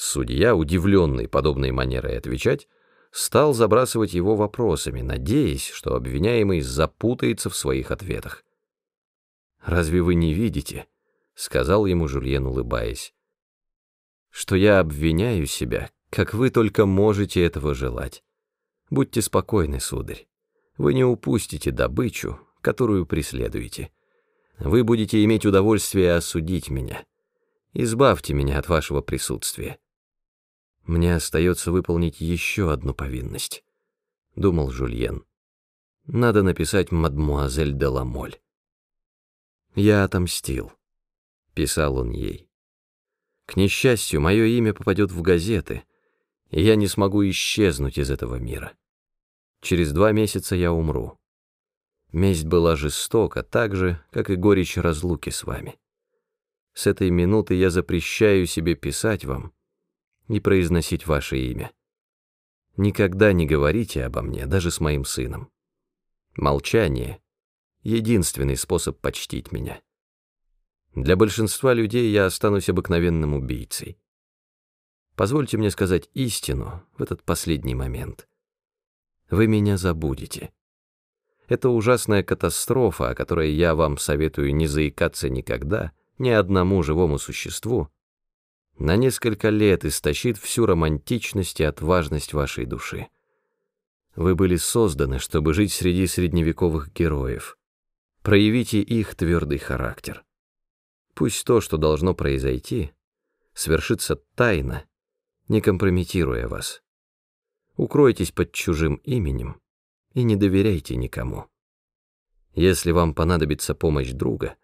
Судья, удивленный подобной манерой отвечать, стал забрасывать его вопросами, надеясь, что обвиняемый запутается в своих ответах. «Разве вы не видите?» — сказал ему Жульен, улыбаясь, «что я обвиняю себя, как вы только можете этого желать. Будьте спокойны, сударь. Вы не упустите добычу, которую преследуете. Вы будете иметь удовольствие осудить меня. Избавьте меня от вашего присутствия. Мне остается выполнить еще одну повинность, — думал Жульен. Надо написать мадмуазель де Ламоль. Я отомстил, — писал он ей. К несчастью, мое имя попадет в газеты, и я не смогу исчезнуть из этого мира. Через два месяца я умру. Месть была жестока, так же, как и горечь разлуки с вами. С этой минуты я запрещаю себе писать вам и произносить ваше имя. Никогда не говорите обо мне, даже с моим сыном. Молчание — единственный способ почтить меня. Для большинства людей я останусь обыкновенным убийцей. Позвольте мне сказать истину в этот последний момент. Вы меня забудете. Это ужасная катастрофа, о которой я вам советую не заикаться никогда, ни одному живому существу, на несколько лет истощит всю романтичность и отважность вашей души. Вы были созданы, чтобы жить среди средневековых героев. Проявите их твердый характер. Пусть то, что должно произойти, свершится тайно, не компрометируя вас. Укройтесь под чужим именем и не доверяйте никому. Если вам понадобится помощь друга,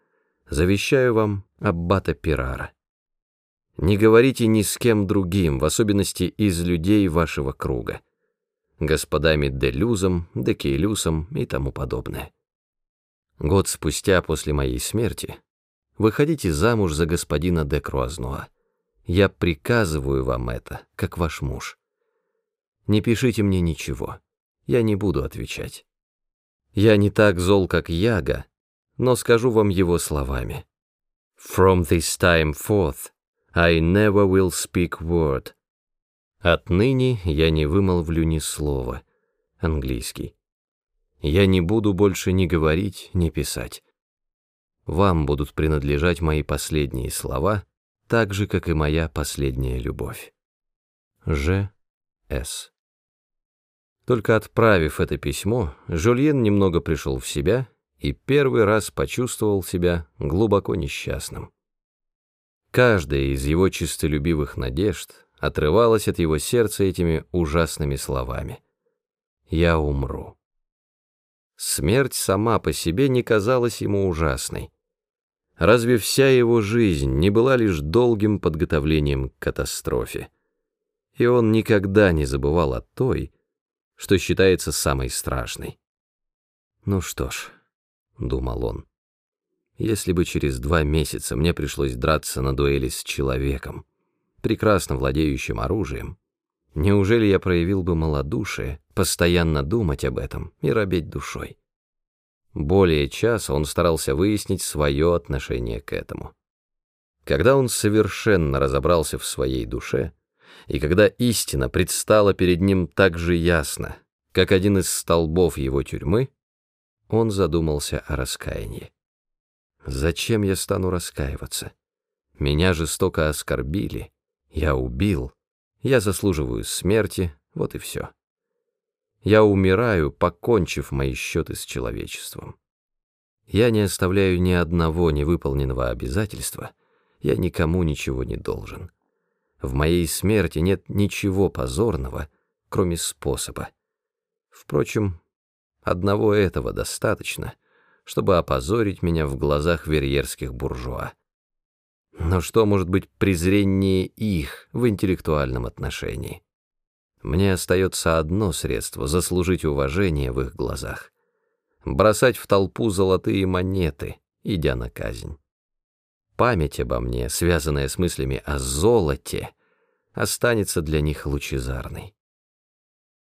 завещаю вам аббата Пирара. Не говорите ни с кем другим, в особенности из людей вашего круга, господами Делюзом, Декейлюсом и тому подобное. Год спустя после моей смерти выходите замуж за господина де Круазнуа. Я приказываю вам это, как ваш муж. Не пишите мне ничего, я не буду отвечать. Я не так зол, как Яга, но скажу вам его словами. From this time forth I never will speak word. Отныне я не вымолвлю ни слова. Английский. Я не буду больше ни говорить, ни писать. Вам будут принадлежать мои последние слова, так же, как и моя последняя любовь. Ж. С. Только отправив это письмо, Жульен немного пришел в себя и первый раз почувствовал себя глубоко несчастным. Каждая из его чистолюбивых надежд отрывалась от его сердца этими ужасными словами. «Я умру». Смерть сама по себе не казалась ему ужасной. Разве вся его жизнь не была лишь долгим подготовлением к катастрофе? И он никогда не забывал о той, что считается самой страшной. «Ну что ж», — думал он, — если бы через два месяца мне пришлось драться на дуэли с человеком, прекрасно владеющим оружием, неужели я проявил бы малодушие, постоянно думать об этом и робеть душой? Более часа он старался выяснить свое отношение к этому. Когда он совершенно разобрался в своей душе, и когда истина предстала перед ним так же ясно, как один из столбов его тюрьмы, он задумался о раскаянии. Зачем я стану раскаиваться? Меня жестоко оскорбили, я убил, я заслуживаю смерти, вот и все. Я умираю, покончив мои счеты с человечеством. Я не оставляю ни одного невыполненного обязательства, я никому ничего не должен. В моей смерти нет ничего позорного, кроме способа. Впрочем, одного этого достаточно — чтобы опозорить меня в глазах верьерских буржуа. Но что может быть презреннее их в интеллектуальном отношении? Мне остается одно средство заслужить уважение в их глазах — бросать в толпу золотые монеты, идя на казнь. Память обо мне, связанная с мыслями о золоте, останется для них лучезарной.